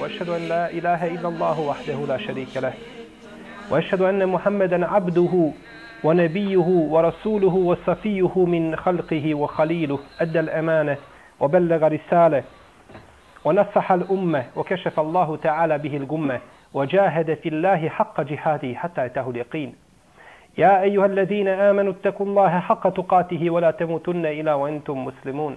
وأشهد أن لا إله إلا الله وحده لا شريك له. وأشهد أن محمدا عبده ونبيه ورسوله وصفيه من خلقه وخليله أدى الأمانة وبلغ رسالة ونصح الأمة وكشف الله تعالى به الغمة وجاهد في الله حق جهاده حتى أتاه اليقين. يا أيها الذين آمنوا اتقوا الله حق تقاته ولا تموتن إلا وأنتم مسلمون.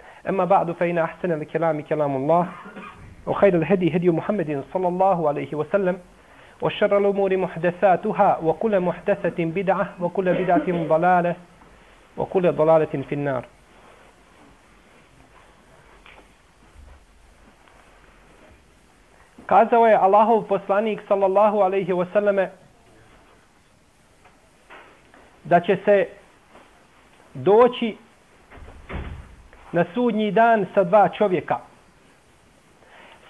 أما بعد فإن أحسن الكلام كلام الله وخير الهدي هدي محمد صلى الله عليه وسلم وشر الأمور محدثاتها وكل محدثة بدعة وكل بدعة ضلالة وكل ضلالة في النار Kazao je Allahov poslanik sallallahu alaihi wasallame da će se doći na sudnji dan sa dva čovjeka.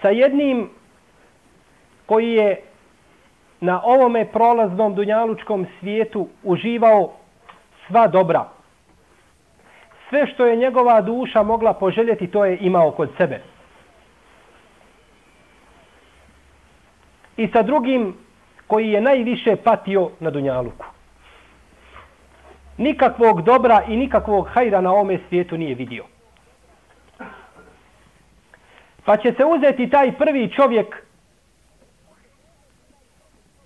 Sa jednim koji je na ovome prolaznom dunjalučkom svijetu uživao sva dobra. Sve što je njegova duša mogla poželjeti, to je imao kod sebe. I sa drugim koji je najviše patio na dunjaluku. Nikakvog dobra i nikakvog hajra na ovome svijetu nije vidio. Pa će se uzeti taj prvi čovjek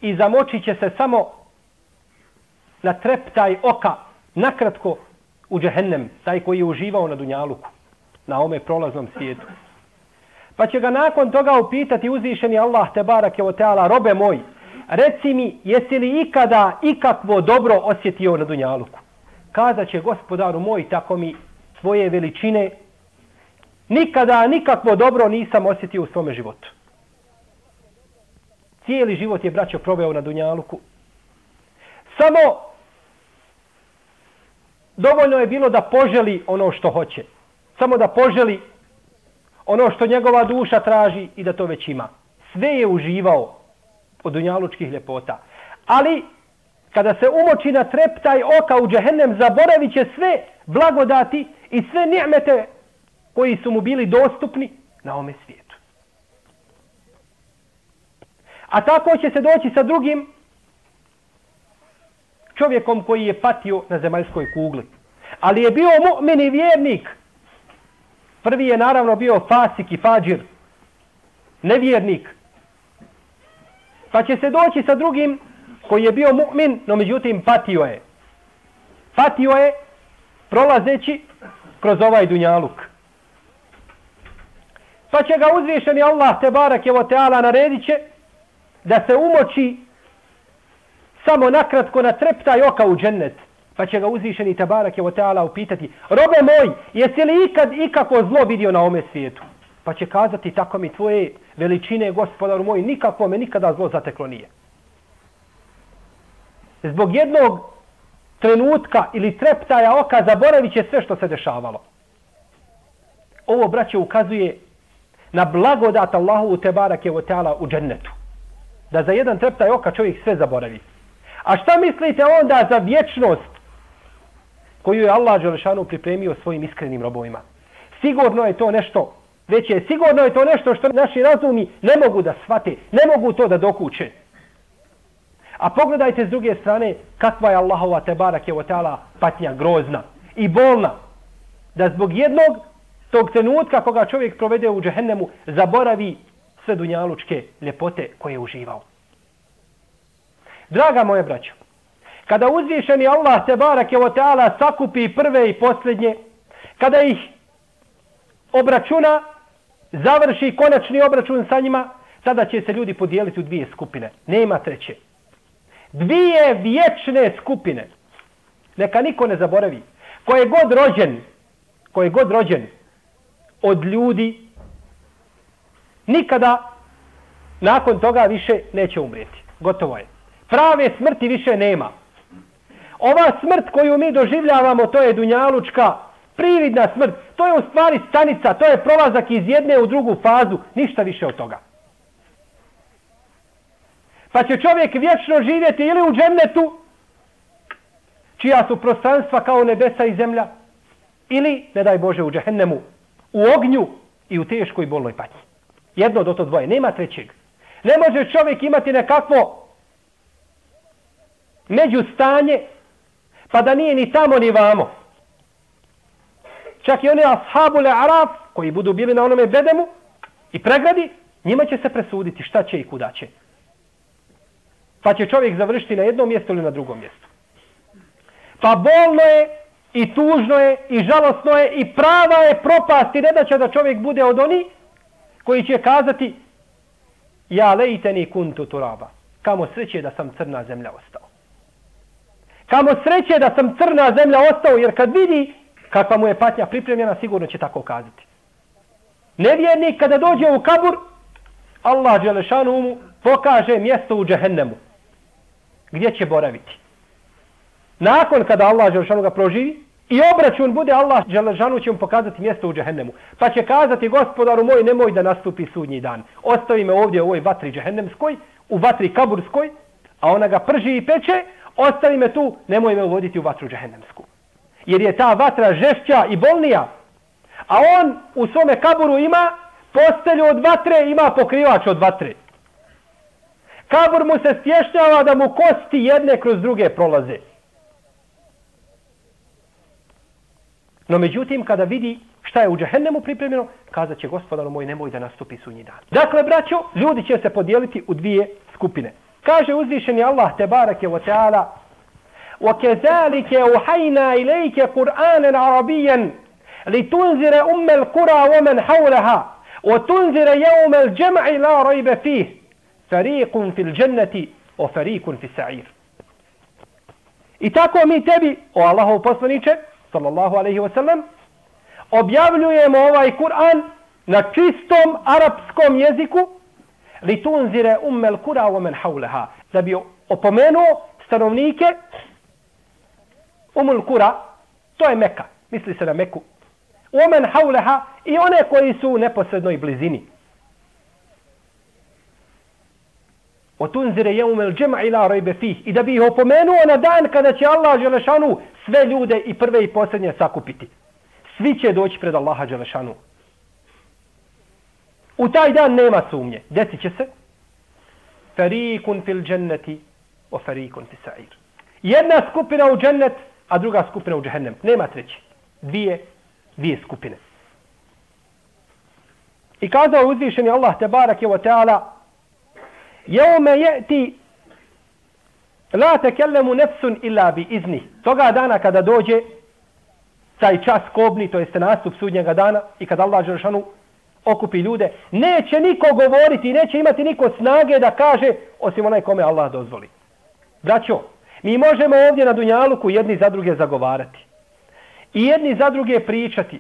i zamočit će se samo na treptaj oka nakratko u džehennem, taj koji je uživao na Dunjaluku, na ome prolaznom svijetu. Pa će ga nakon toga upitati uzvišeni Allah te barak je o teala, robe moj, reci mi, jesi li ikada ikakvo dobro osjetio na Dunjaluku? Kaza će gospodaru moj, tako mi tvoje veličine, nikada nikakvo dobro nisam osjetio u svome životu. Cijeli život je braćo proveo na Dunjaluku. Samo dovoljno je bilo da poželi ono što hoće. Samo da poželi ono što njegova duša traži i da to već ima. Sve je uživao od dunjalučkih ljepota. Ali kada se umoči na treptaj oka u džehennem, zaboravit će sve blagodati i sve nijemete koji su mu bili dostupni na ome svijetu. A tako će se doći sa drugim čovjekom koji je patio na zemaljskoj kugli. Ali je bio mu'min i vjernik. Prvi je naravno bio fasik i fađir. Nevjernik. Pa će se doći sa drugim koji je bio mu'min, no međutim patio je. Patio je prolazeći kroz ovaj dunjaluk. Pa će ga uzvišeni Allah te barak je o teala naredit će da se umoči samo nakratko na treptaj oka u džennet. Pa će ga uzvišeni tabarak je o teala upitati, robe moj, jesi li ikad ikako zlo vidio na ome svijetu? Pa će kazati, tako mi tvoje veličine, gospodaru moj, nikako me nikada zlo zateklo nije. Zbog jednog trenutka ili treptaja oka zaboravit će sve što se dešavalo. Ovo, braće, ukazuje na blagodat Allahu u tebarak je teala u džennetu da za jedan treptaj oka čovjek sve zaboravi. A šta mislite onda za vječnost koju je Allah Đelešanu pripremio svojim iskrenim robovima? Sigurno je to nešto veće, sigurno je to nešto što naši razumi ne mogu da shvate, ne mogu to da dokuće. A pogledajte s druge strane kakva je Allahova tebarak je o tala patnja grozna i bolna. Da zbog jednog tog trenutka koga čovjek provede u džehennemu zaboravi sve dunjalučke ljepote koje je uživao. Draga moje braćo, kada uzvišeni Allah te barake o teala sakupi prve i posljednje, kada ih obračuna, završi konačni obračun sa njima, tada će se ljudi podijeliti u dvije skupine. Nema treće. Dvije vječne skupine. Neka niko ne zaboravi. Ko je god rođen, ko je god rođen od ljudi nikada nakon toga više neće umrijeti. Gotovo je. Prave smrti više nema. Ova smrt koju mi doživljavamo, to je dunjalučka, prividna smrt. To je u stvari stanica, to je prolazak iz jedne u drugu fazu. Ništa više od toga. Pa će čovjek vječno živjeti ili u džemnetu, čija su prostranstva kao nebesa i zemlja, ili, ne daj Bože, u džehennemu, u ognju i u teškoj bolnoj patnji. Jedno do to dvoje, nema trećeg. Ne može čovjek imati nekakvo među stanje, pa da nije ni tamo ni vamo. Čak i oni ashabule Araf, koji budu bili na onome bedemu i pregradi, njima će se presuditi šta će i kuda će. Pa će čovjek završiti na jednom mjestu ili na drugom mjestu. Pa bolno je i tužno je i žalostno je i prava je propast i ne da će da čovjek bude od oni koji će kazati ja lejteni kuntu turaba. Kamo sreće da sam crna zemlja ostao. Kamo sreće da sam crna zemlja ostao jer kad vidi kakva mu je patnja pripremljena sigurno će tako kazati. Nevjernik kada dođe u kabur Allah Đelešanu mu pokaže mjesto u džehennemu gdje će boraviti. Nakon kada Allah Đelešanu ga proživi i obračun bude Allah Đelešanu će mu pokazati mjesto u džehennemu. Pa će kazati gospodaru moj nemoj da nastupi sudnji dan. Ostavi me ovdje u ovoj vatri džehennemskoj, u vatri kaburskoj, a ona ga prži i peče, ostavi me tu, nemoj me uvoditi u vatru džehennemsku. Jer je ta vatra žešća i bolnija. A on u svome kaburu ima postelju od vatre, ima pokrivač od vatre. Kabur mu se stješnjava da mu kosti jedne kroz druge prolaze. No međutim, kada vidi šta je u džahennemu pripremljeno, kazat će gospodaru moj, nemoj da nastupi sunji dan. Dakle, braćo, ljudi će se podijeliti u dvije skupine. Kaže uzvišeni Allah, te barake wa ta'ala, وَكَذَلِكَ أُحَيْنَا إِلَيْكَ قُرْآنًا عَرَبِيًّا لِتُنْزِرَ أُمَّ الْقُرَى وَمَنْ حَوْلَهَا وَتُنْزِرَ يَوْمَ الْجَمْعِ لَا رَيْبَ فِيهِ fariqun fil jannati wa fariqun fis sa'ir. I tako mi tebi, o Allahov poslanice, sallallahu alaihi wa sallam, objavljujemo ovaj Kur'an na čistom arapskom jeziku li tunzire ummel kura wa man hawlaha da bi opomenuo stanovnike umul kura to je Mekka misli se na Meku umen hawlaha i one koji su u neposrednoj blizini. وتنذر يوم الجمع لا ريب فيه I da bi ih opomenuo na dan kada će Allah Želešanu sve ljude i prve i posljednje sakupiti. Svi će doći pred Allaha Želešanu. U taj dan nema sumnje. Desit će se. Farikun fil dženneti o farikun fi sa'ir. Jedna skupina u džennet, a druga skupina u džehennem. Nema treći. Dvije, dvije skupine. I kazao uzvišeni Allah te barak je o teala Jeume je'ti la tekellemu nefsun illa bi izni. Toga dana kada dođe taj čas kobni, to jeste nastup sudnjega dana i kada Allah Žeršanu okupi ljude, neće niko govoriti, neće imati niko snage da kaže osim onaj kome Allah dozvoli. Braćo, mi možemo ovdje na Dunjaluku jedni za druge zagovarati. I jedni za druge pričati.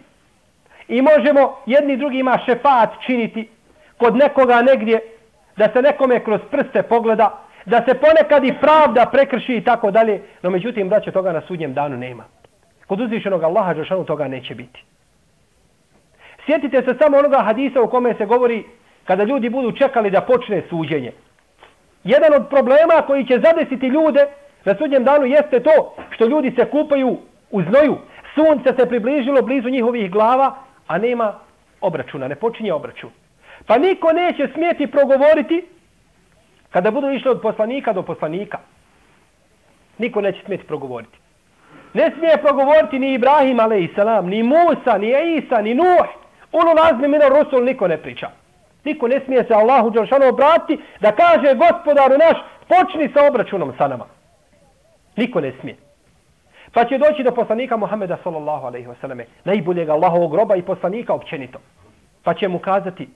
I možemo jedni drugima šefat činiti kod nekoga negdje da se nekome kroz prste pogleda, da se ponekad i pravda prekrši i tako dalje, no međutim, braće, toga na sudnjem danu nema. Kod uzvišenog Allaha Đeršanu toga neće biti. Sjetite se samo onoga hadisa u kome se govori kada ljudi budu čekali da počne suđenje. Jedan od problema koji će zadesiti ljude na sudnjem danu jeste to što ljudi se kupaju u znoju. Sunce se približilo blizu njihovih glava, a nema obračuna, ne počinje obračun. Pa niko neće smijeti progovoriti kada budu išli od poslanika do poslanika. Niko neće smijeti progovoriti. Ne smije progovoriti ni Ibrahim a.s. ni Musa, ni Isa, ni Nuh. Ulu nazmi mina Rusul niko ne priča. Niko ne smije se Allahu Đelšanu obratiti da kaže gospodaru naš počni sa obračunom sa nama. Niko ne smije. Pa će doći do poslanika Muhammeda sallallahu alaihi wasallam najboljeg Allahovog groba i poslanika općenito. Pa će mu kazati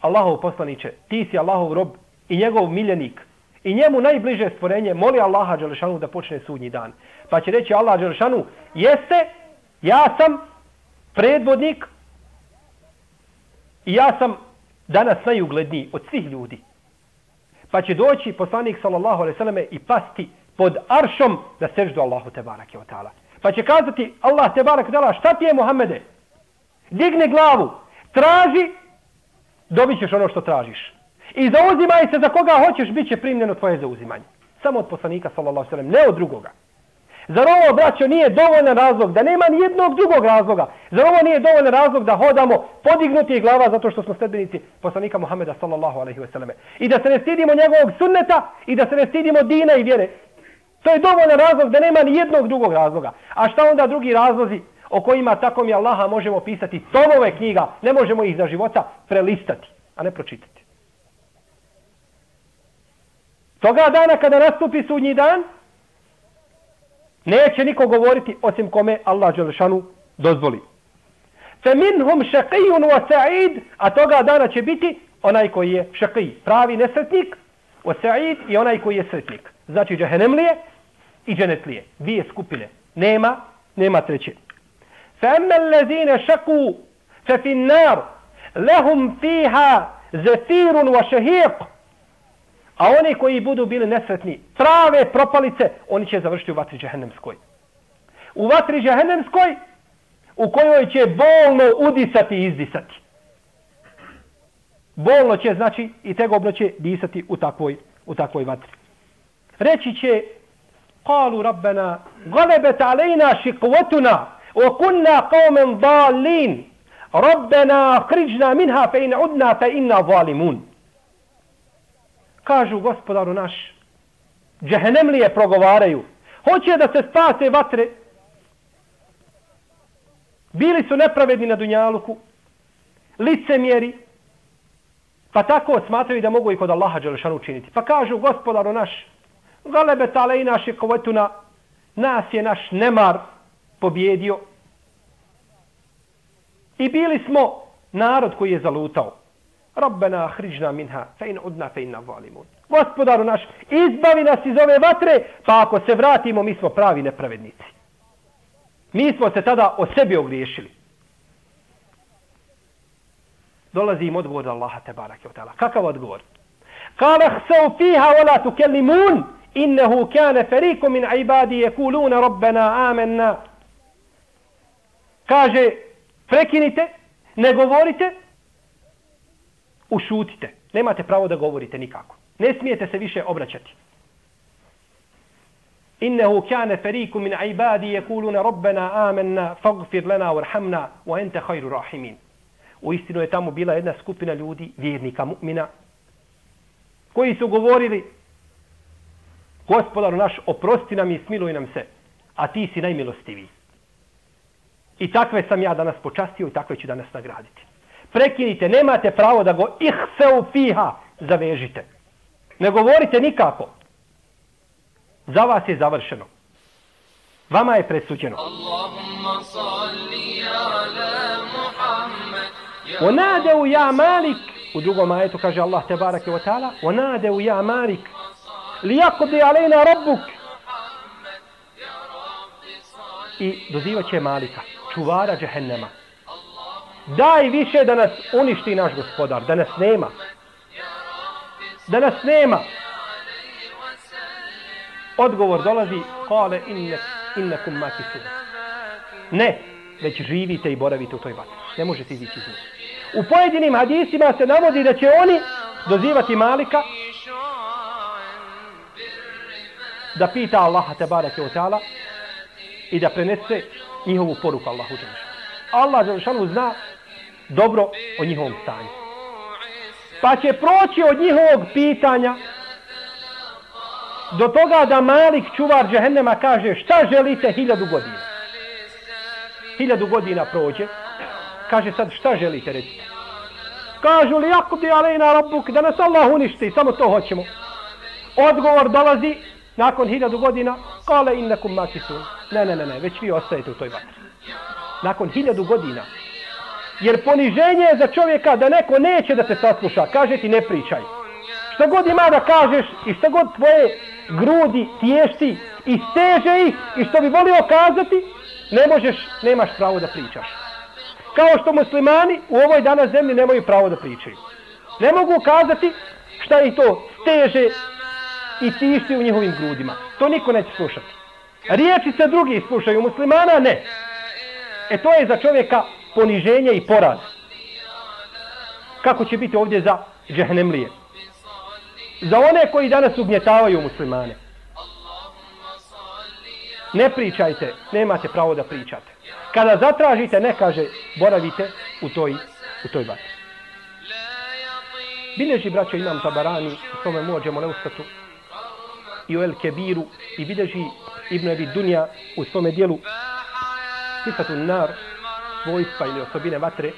Allahov poslaniće, ti si Allahov rob i njegov miljenik i njemu najbliže stvorenje, moli Allaha Đelešanu da počne sudnji dan. Pa će reći Allah Đelešanu, jeste, ja sam predvodnik i ja sam danas najugledniji od svih ljudi. Pa će doći poslanik sallallahu alaihi sallam i pasti pod aršom da seždu Allahu te barake o ta'ala. Pa će kazati Allah te barake o ta'ala šta ti je Muhammede? Digne glavu, traži, dobit ćeš ono što tražiš. I zauzimaj se za koga hoćeš, bit će primljeno tvoje zauzimanje. Samo od poslanika sallallahu sallam, ne od drugoga. Zar ovo, braćo, nije dovoljan razlog, da nema ni jednog drugog razloga? Zar ovo nije dovoljan razlog da hodamo podignuti glava zato što smo sledbenici poslanika Muhameda sallallahu alaihi wasallam? I da se ne stidimo njegovog sunneta i da se ne stidimo dina i vjere. To je dovoljan razlog da nema ni jednog drugog razloga. A šta onda drugi razlozi o kojima tako mi Allaha možemo pisati tomove knjiga, ne možemo ih za života prelistati, a ne pročitati. Toga dana kada nastupi sudnji dan, Neće niko govoriti osim kome Allah Đelešanu dozvoli. Fe minhum šaqijun wa sa'id, a toga dana će biti onaj koji je šaqij, pravi nesretnik, wa sa'id i onaj koji je sretnik. Znači džahenemlije i dženetlije. Dvije skupine. Nema, nema treće. فأما الذين شكوا ففي النار لهم nar, lehum fiha A oni koji budu bili nesretni, trave, propalice, oni će završiti u vatri džehennemskoj. U vatri džehennemskoj, u kojoj će bolno udisati i izdisati. Bolno će, znači, i tegobno će disati u takvoj, u takvoj vatri. Reći će, kalu rabbena, galebet alejna šikvotuna, وَكُنَّا قَوْمًا qawmen رَبَّنَا أَخْرِجْنَا مِنْهَا فَإِنْ عُدْنَا فَإِنَّا ظَالِمُونَ kažu gospodaru naš, džehennemlije progovaraju, hoće da se spase vatre, bili su nepravedni na Dunjaluku, licemjeri, pa tako smatraju da mogu i kod Allaha Đelešanu učiniti. Pa kažu gospodaru naš, galebe tale i naše kovetuna, nas je naš nemar pobjedio. I bili smo narod koji je zalutao. Rabbena ahriđna minha, fe in udna fe inna valimun. Gospodaru naš, izbavi nas iz ove vatre, pa ako se vratimo, mi smo pravi nepravednici. Mi smo se tada o sebi ogriješili. Dolazi im odgovor Allaha te barak je Kakav odgovor? Kale hseu fiha wala tukellimun, innehu kane feriku min ibadi je kuluna rabbena amenna. Kaže, prekinite, ne govorite, ušutite. Nemate pravo da govorite nikako. Ne smijete se više obraćati. Innehu kane feriku min ibadi jekuluna robbena amenna fagfir lena warhamna wa ente hajru rahimin. U istinu je tamo bila jedna skupina ljudi, vjernika, mu'mina, koji su govorili gospodaru naš, oprosti nam i smiluj nam se, a ti si najmilostiviji. I takve sam ja danas počastio i takve ću danas nagraditi prekinite, nemate pravo da go ihseu fiha zavežite. Ne govorite nikako. Za vas je završeno. Vama je presuđeno. Onadeu ja malik, u drugom ajetu kaže Allah te barake wa ta'ala, onadeu ja malik, lijakudi alejna rabbuk. I dozivat će malika, čuvara džehennema daj više da nas uništi naš gospodar, da nas nema. Da nas nema. Odgovor dolazi, kale inne, innekum maki su. Ne, već živite i boravite u toj vatri. Ne možete izići iz njih. U pojedinim hadisima se navodi da će oni dozivati Malika da pita Allaha te barake i da prenese njihovu poruku Allahu Đelešanu. Allah Đelešanu zna dobro o njihovom stanju. Pa će proći od njihovog pitanja do toga da Malik čuvar džehennema kaže šta želite hiljadu godina. Hiljadu godina prođe. Kaže sad šta želite reći. Kažu li ako bi alejna rabbuk da nas Allah uništi, samo to hoćemo. Odgovor dolazi nakon hiljadu godina, kale innakum makisun. Ne, ne, ne, ne, već vi ostajete u toj vatri. Nakon hiljadu godina, Jer poniženje je za čovjeka da neko neće da te sasluša. Kaže ti ne pričaj. Što god ima da kažeš i što god tvoje grudi tješti i steže ih i što bi volio kazati, ne možeš, nemaš pravo da pričaš. Kao što muslimani u ovoj danas zemlji nemaju pravo da pričaju. Ne mogu kazati šta ih to steže i tišti u njihovim grudima. To niko neće slušati. Riječi se drugi slušaju, muslimana ne. E to je za čovjeka poniženje i poraz. Kako će biti ovdje za džehnemlije? Za one koji danas ugnjetavaju muslimane. Ne pričajte, nemate pravo da pričate. Kada zatražite, ne kaže, boravite u toj, u toj vatri. Bileži braćo imam tabarani u svome mođemo neustatu i u El Kebiru i bileži Ibn Abi Dunja u svome dijelu Sifatu Nar svojstva ili osobine vatre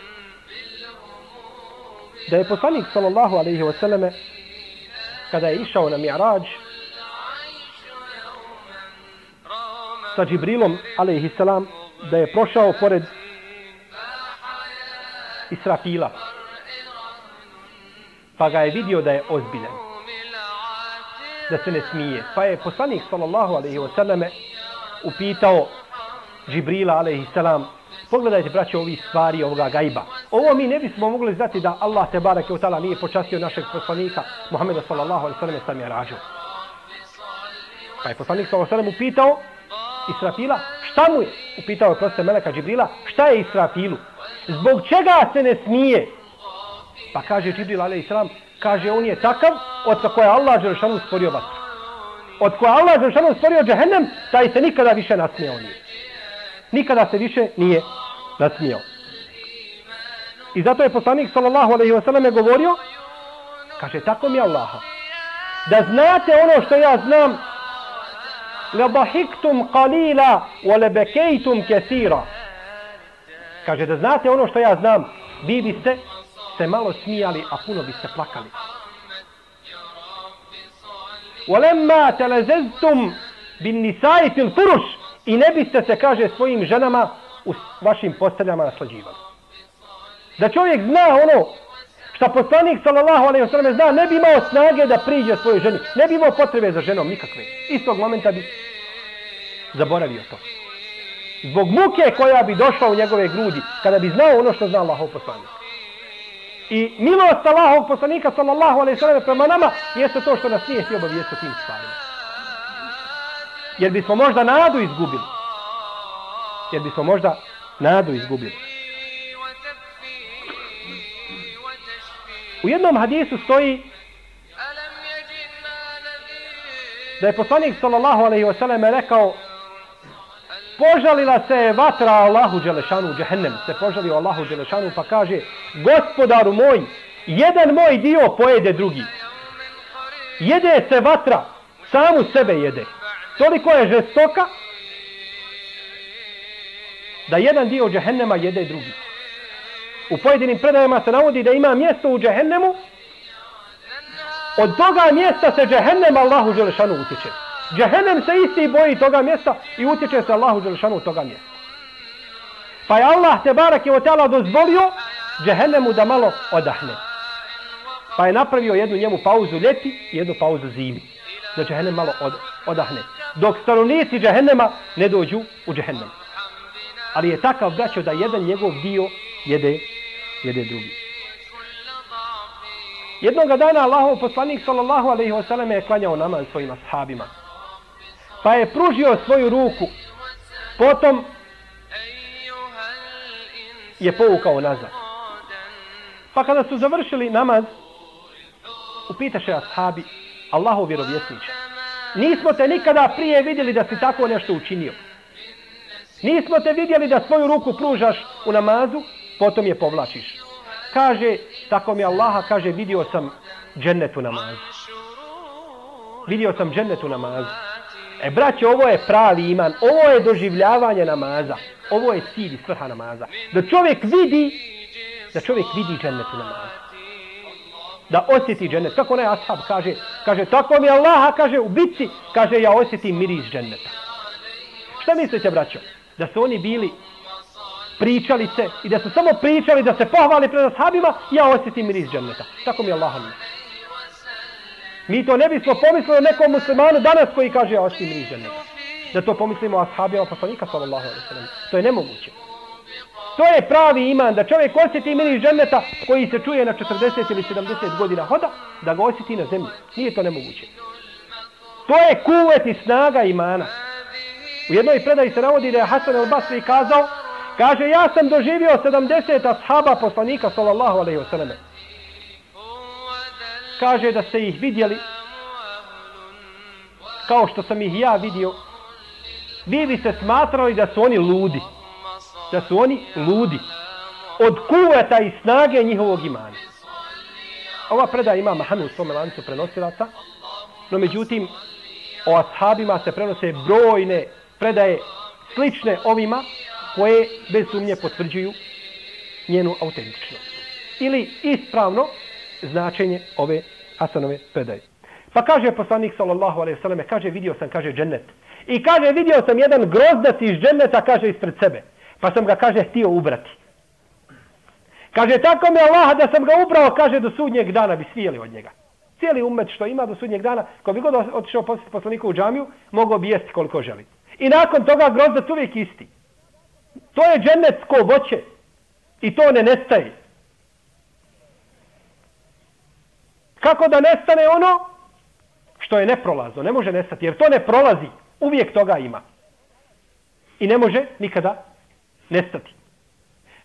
da je poslanik sallallahu alaihi wasallame kada je išao na Mi'rađ sa Džibrilom alaihi salam da je prošao pored Israfila pa ga je vidio da je ozbiljan da se ne smije. Pa je poslanik sallallahu alaihi wasallame upitao Džibrila alaihi salam pogledajte braće ovi stvari ovoga gajba. Ovo mi ne bismo mogli znati da Allah te barake utala nije počastio našeg poslanika Muhammeda sallallahu alaihi sallam sam je rađao. pa je poslanik sallallahu alaihi sallam upitao Israfila šta mu je? Upitao je proste Meleka Džibrila šta je Israfilu? Zbog čega se ne smije? Pa kaže Džibril alaihi sallam kaže on je takav od koje Allah Đeršanu stvorio vatru. Od koje Allah Đeršanu stvorio džehennem taj se nikada više nasmijao nije. Nikada se više nije nasmijao. I zato je poslanik sallallahu alejhi ve selleme govorio kaže tako mi Allaha da znate ono što ja znam la bahiktum qalila wa la bakaytum kaseera kaže da znate ono što ja znam vi biste se malo smijali a puno biste plakali ولما تلذذتم بالنساء في الفرش i ne biste se, kaže, svojim ženama u vašim posteljama naslađivali. Da čovjek zna ono što poslanik sallallahu alejhi ve sellem zna, ne bi imao snage da priđe svojoj ženi, ne bi imao potrebe za ženom nikakve. Istog momenta bi zaboravio to. Zbog muke koja bi došla u njegove grudi, kada bi znao ono što zna Allahov poslanik. I milost Allahovog poslanika sallallahu alejhi ve sellem prema nama jeste to što nas nije htio obavijestiti tim stvarima jer bismo možda nadu izgubili. Jer bismo možda nadu izgubili. U jednom hadisu stoji da je poslanik sallallahu alaihi wa sallam rekao požalila se vatra Allahu Đelešanu, džehennem se požalio Allahu Đelešanu pa kaže gospodaru moj, jedan moj dio pojede drugi. Jede se vatra, samu sebe jede toliko je žestoka da jedan dio džehennema jede drugi. U pojedinim predajama se navodi da ima mjesto u džehennemu od toga mjesta se džehennem Allahu Đelešanu utječe. Džehennem se isti boji toga mjesta i utječe se Allahu Đelšanu toga mjesta. Pa je Allah te barak je od tela dozvolio džehennemu da malo odahne. Pa je napravio jednu njemu pauzu ljeti i jednu pauzu zimi. Da džehennem malo od, odahne dok stanovnici džehennema ne dođu u džehennem. Ali je takav braćo da jedan njegov dio jede, jede drugi. Jednoga dana Allahov poslanik sallallahu alaihi wasallam je klanjao namaz svojim ashabima. Pa je pružio svoju ruku. Potom je povukao nazad. Pa kada su završili namaz, upitaše ashabi Allahov vjerovjesniče. Nismo te nikada prije vidjeli da si tako nešto učinio. Nismo te vidjeli da svoju ruku pružaš u namazu, potom je povlačiš. Kaže, tako mi Allaha kaže, vidio sam džennetu namazu. Vidio sam džennetu namazu. E, braće, ovo je pravi iman, ovo je doživljavanje namaza. Ovo je cilj svrha namaza. Da čovjek vidi, da čovjek vidi džennetu namazu da osjeti džennet. Kako onaj ashab kaže, kaže, tako mi Allaha, kaže, u bitci, kaže, ja osjetim miris dženneta. Šta mislite, braćo? Da su oni bili pričalice i da su samo pričali da se pohvali pred ashabima, ja osjetim miris dženneta. Tako mi Allaha misli. Mi to ne bismo pomislili o nekom muslimanu danas koji kaže, ja osjetim miris. Da to pomislimo o ashabima poslanika, sallallahu alaihi sallam. To je nemoguće. To je pravi iman, da čovjek osjeti miris dženneta koji se čuje na 40 ili 70 godina hoda, da ga osjeti na zemlji. Nije to nemoguće. To je kuvet i snaga imana. U jednoj predaji se navodi da je Hasan al-Basri kazao, kaže, ja sam doživio 70 ashaba poslanika, sallallahu alaihi wa sallam. Kaže da ste ih vidjeli, kao što sam ih ja vidio, vi bi se smatrali da su oni ludi. Da su oni ludi. Od kuveta i snage njihovog imana. Ova predaja ima Mahanu u svome lancu prenosilaca, no međutim, o ashabima se prenose brojne predaje slične ovima koje bez sumnje potvrđuju njenu autentičnost. Ili ispravno značenje ove Hasanove predaje. Pa kaže poslanik sallallahu alejhi ve selleme kaže vidio sam kaže džennet. I kaže vidio sam jedan grozdac iz dženneta kaže ispred sebe. Pa sam ga kaže htio ubrati. Kaže tako mi Allah da sam ga ubrao kaže do sudnjeg dana bi svijeli od njega. Cijeli umet što ima do sudnjeg dana, ko bi god otišao posjeti poslaniku u džamiju, mogao bi jesti koliko želi. I nakon toga grozdac uvijek isti. To je džennetsko voće. I to ne nestaje. Kako da nestane ono što je neprolazno? Ne može nestati, jer to ne prolazi. Uvijek toga ima. I ne može nikada nestati.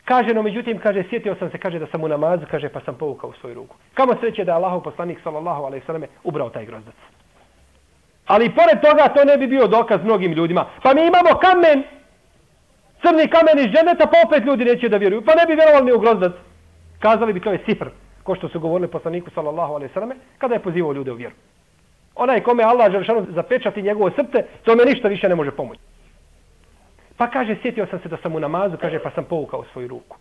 Kaže, no međutim, kaže, sjetio sam se, kaže, da sam u namazu, kaže, pa sam povukao u svoju ruku. Kamo sreće da je Allahov poslanik, sallallahu alaihi sallam, ubrao taj grozdac. Ali pored toga, to ne bi bio dokaz mnogim ljudima. Pa mi imamo kamen, crni kamen iz dženeta, pa opet ljudi neće da vjeruju. Pa ne bi vjerovali ni u grozdac. Kazali bi to je sifr, ko što su govorili poslaniku, sallallahu alejhi ve selleme kada je pozivao ljude u vjeru. Onaj kome Allah dželešanu zapečati njegovo srce, to me ništa više ne može pomoći. Pa kaže, sjetio sam se da sam u namazu, kaže, pa sam povukao svoju ruku.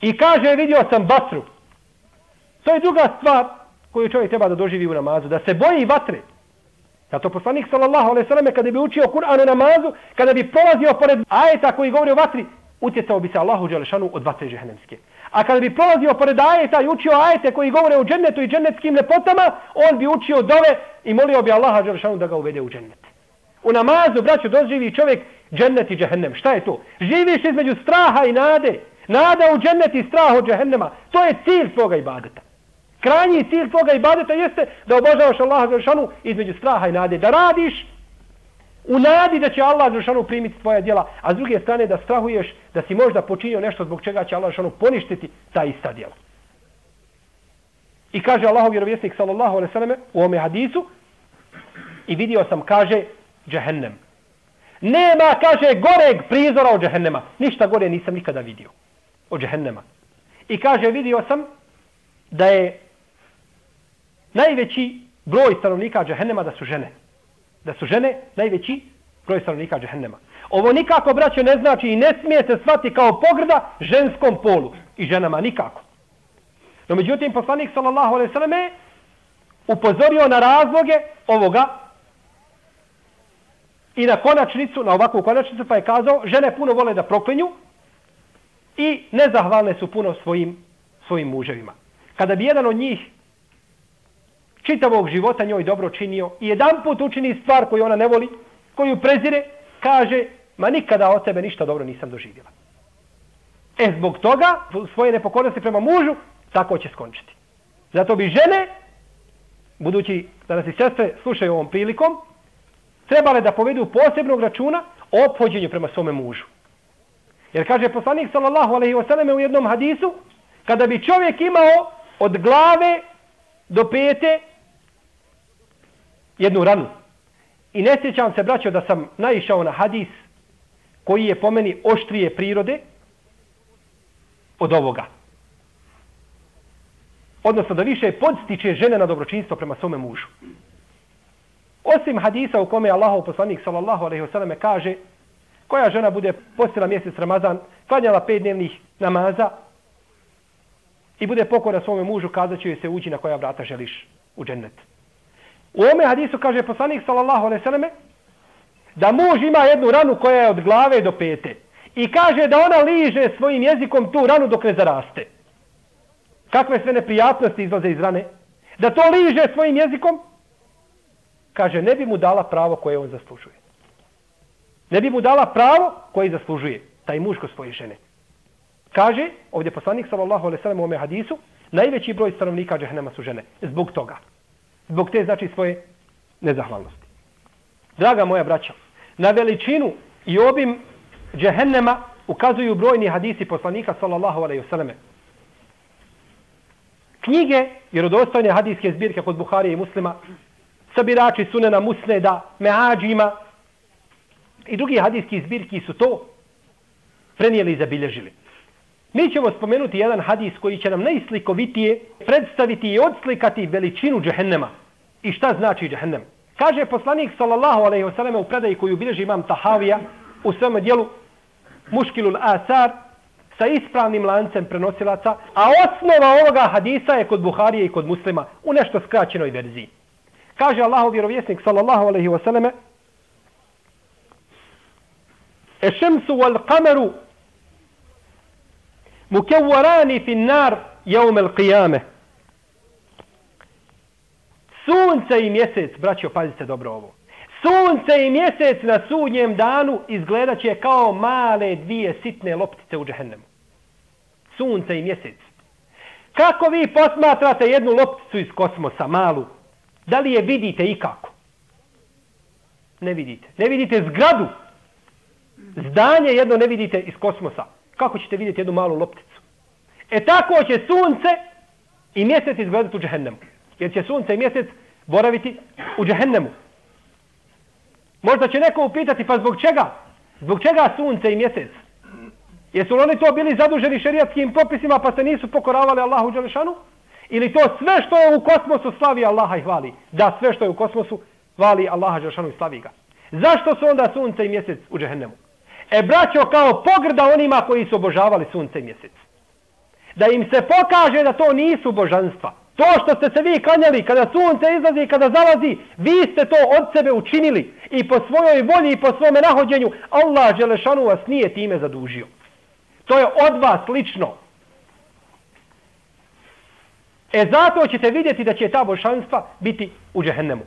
I kaže, vidio sam vatru. To je druga stvar koju čovjek treba da doživi u namazu, da se boji vatre. Zato poslanik sallallahu alejhi ve selleme kada bi učio Kur'an u namazu, kada bi prolazio pored ajeta koji govori o vatri, utjecao bi se Allahu dželešanu od vatre džehennemske. A kada bi prolazio pored ajeta i učio ajete koji govore o džennetu i džennetskim lepotama, on bi učio dove i molio bi Allaha Đeršanu da ga uvede u džennet. U namazu, braćo, doživi čovjek džennet i džehennem. Šta je to? Živiš između straha i nade. Nada u džennet i strah od džehennema. To je cilj tvoga ibadeta. Krajnji cilj tvoga ibadeta jeste da obožavaš Allaha Đeršanu između straha i nade. Da radiš u nadi da će Allah Žešanu primiti tvoja djela, a s druge strane da strahuješ da si možda počinio nešto zbog čega će Allah Žešanu poništiti ta ista djela. I kaže Allahov vjerovjesnik sallallahu alejhi ve selleme u ome hadisu i vidio sam kaže džehennem. Nema, kaže, goreg prizora od džehennema. Ništa gore nisam nikada vidio od džehennema. I kaže, vidio sam da je najveći broj stanovnika džehennema da su žene. Da su žene najveći broj stanovnika džehennema. Ovo nikako, braćo, ne znači i ne smije se svati kao pogrda ženskom polu i ženama, nikako. No, međutim, poslanik, sallallahu alaihi sallam, upozorio na razloge ovoga i na konačnicu, na ovakvu konačnicu, pa je kazao, žene puno vole da proklinju i nezahvalne su puno svojim, svojim muževima. Kada bi jedan od njih čitavog života njoj dobro činio i jedan put učini stvar koju ona ne voli, koju prezire, kaže, ma nikada od tebe ništa dobro nisam doživjela. E, zbog toga, svoje nepokornosti prema mužu, tako će skončiti. Zato bi žene, budući da nas i sestre slušaju ovom prilikom, trebale da povedu posebnog računa o ophođenju prema svome mužu. Jer kaže poslanik sallallahu alaihi ve selleme u jednom hadisu, kada bi čovjek imao od glave do pete jednu ranu. I ne sjećam se, braćo, da sam naišao na hadis koji je po meni oštrije prirode od ovoga. Odnosno da više podstiče žene na dobročinstvo prema svome mužu. Osim hadisa u kome Allahov poslanik sallallahu alejhi ve selleme kaže koja žena bude postila mjesec Ramazan, klanjala pet dnevnih namaza i bude pokora svome mužu, kazat će se uđi na koja vrata želiš u džennet. U ome hadisu kaže poslanik sallallahu alejhi ve selleme da muž ima jednu ranu koja je od glave do pete i kaže da ona liže svojim jezikom tu ranu dok ne zaraste. Kakve sve neprijatnosti izlaze iz rane? Da to liže svojim jezikom kaže, ne bi mu dala pravo koje on zaslužuje. Ne bi mu dala pravo koje zaslužuje taj muž kod svoje žene. Kaže, ovdje poslanik sallallahu alejhi ve sellem u ome hadisu, najveći broj stanovnika džehennema su žene. Zbog toga. Zbog te znači svoje nezahvalnosti. Draga moja braća, na veličinu i obim džehennema ukazuju brojni hadisi poslanika sallallahu alaihi vseleme. Knjige, vjerodostojne hadijske zbirke kod Buharije i muslima, sabirači sunena musneda, meađima i drugi hadijski zbirki su to prenijeli i zabilježili. Mi ćemo spomenuti jedan hadis koji će nam najslikovitije predstaviti i odslikati veličinu džehennema. I šta znači džehennem? Kaže poslanik sallallahu alaihi wasallam u predaji koju bilježi imam Tahavija u svom dijelu Muškilul Asar sa ispravnim lancem prenosilaca, a osnova ovoga hadisa je kod Buharije i kod muslima u nešto skraćenoj verziji. Kaže Allahov vjerovjesnik sallallahu alaihi wasallam Ešemsu wal kameru mukevvarani fin nar jeumel qiyame. Sunce i mjesec, braćo, pazite dobro ovo. Sunce i mjesec na sudnjem danu izgledat će kao male dvije sitne loptice u džehennemu. Sunce i mjesec. Kako vi posmatrate jednu lopticu iz kosmosa, malu? Da li je vidite i kako? Ne vidite. Ne vidite zgradu. Zdanje jedno ne vidite iz kosmosa kako ćete vidjeti jednu malu lopticu. E tako će sunce i mjesec izgledati u džehennemu. Jer će sunce i mjesec boraviti u džehennemu. Možda će neko upitati, pa zbog čega? Zbog čega sunce i mjesec? Jesu oni to bili zaduženi šerijatskim propisima pa se nisu pokoravali Allahu Đelešanu? Ili to sve što je u kosmosu slavi Allaha i hvali? Da, sve što je u kosmosu hvali Allaha Đelešanu i slavi ga. Zašto su onda sunce i mjesec u džehennemu? E braćo kao pogrda onima koji su obožavali sunce i mjesec. Da im se pokaže da to nisu božanstva. To što ste se vi klanjali kada sunce izlazi i kada zalazi, vi ste to od sebe učinili i po svojoj volji i po svome nahođenju Allah Želešanu vas nije time zadužio. To je od vas lično. E zato ćete vidjeti da će ta božanstva biti u džehennemu.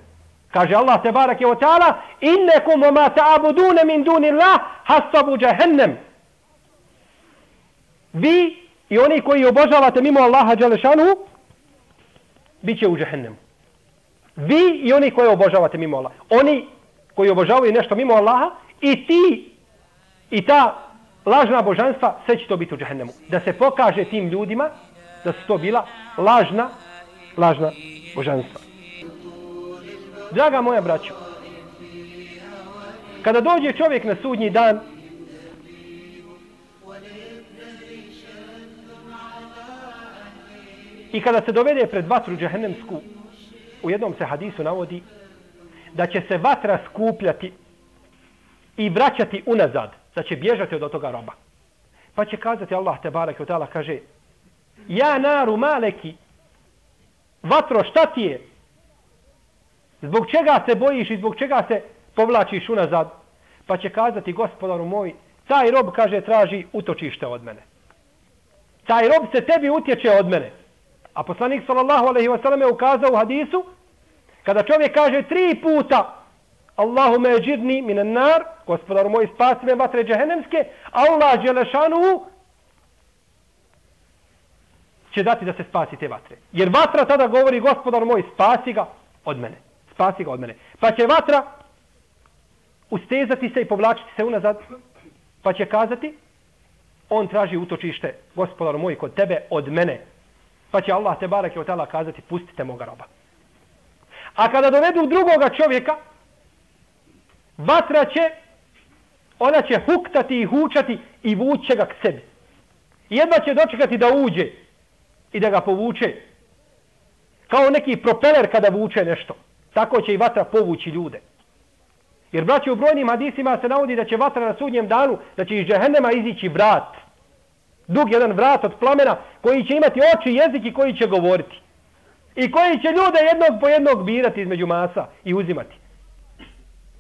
Kaže Allah te barake o ta'ala Innekum wa ma ta'abudune min dunillah hasabu jahennem. Vi i oni koji obožavate mimo Allaha Đelešanu, bit će u džahennemu. Vi i oni koji obožavate mimo Allaha. Oni koji obožavaju nešto mimo Allaha i ti i ta lažna božanstva sve će to biti u džahennemu. Da se pokaže tim ljudima da su to bila lažna lažna božanstva. Draga moja braćo, kada dođe čovjek na sudnji dan, i kada se dovede pred vatru džahennemsku, u jednom se hadisu navodi da će se vatra skupljati i vraćati unazad, da će bježati od toga roba. Pa će kazati Allah te barek od kaže Ja naru maleki vatro šta ti je? Zbog čega se bojiš i zbog čega se povlačiš unazad? Pa će kazati gospodaru moj, taj rob kaže traži utočište od mene. Taj rob se tebi utječe od mene. A poslanik sallallahu alaihi wa sallam je ukazao u hadisu, kada čovjek kaže tri puta Allahume džirni minan nar, gospodaru moj spasi me vatre džehennemske, Allah dželešanu će dati da se spasi te vatre. Jer vatra tada govori gospodar moj spasi ga od mene spasi ga od mene. Pa će vatra ustezati se i povlačiti se unazad, pa će kazati, on traži utočište, gospodar moj, kod tebe, od mene. Pa će Allah te barak i od tala kazati, pustite moga roba. A kada dovedu drugoga čovjeka, vatra će, ona će huktati i hučati i vuće ga k sebi. Jedva će dočekati da uđe i da ga povuče. Kao neki propeler kada vuče nešto. Tako će i vatra povući ljude. Jer braći u brojnim hadisima se navodi da će vatra na sudnjem danu, da će iz džehennema izići vrat. Dug jedan vrat od plamena koji će imati oči i jezik i koji će govoriti. I koji će ljude jednog po jednog birati između masa i uzimati.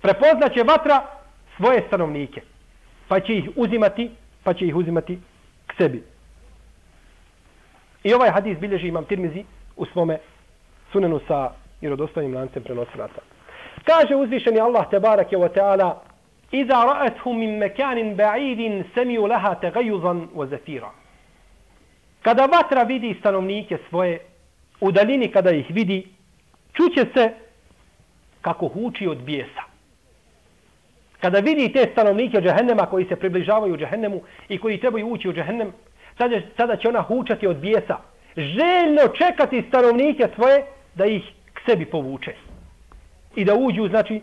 Prepoznaće vatra svoje stanovnike. Pa će ih uzimati, pa će ih uzimati k sebi. I ovaj hadis bilježi imam Tirmizi u svome sunenu sa vjerodostojnim lancem prenosilaca. Kaže uzvišeni Allah te barake je ta'ala Iza ra'athum min mekanin ba'idin semiju laha tegajuzan wa zafira. Kada vatra vidi stanovnike svoje, u dalini kada ih vidi, čuće se kako huči od bijesa. Kada vidi te stanovnike džehennema koji se približavaju džehennemu i koji trebaju ući u džehennem, sada, sada će ona hučati od bijesa. Željno čekati stanovnike svoje da ih sebi povuče. I da uđu, znači,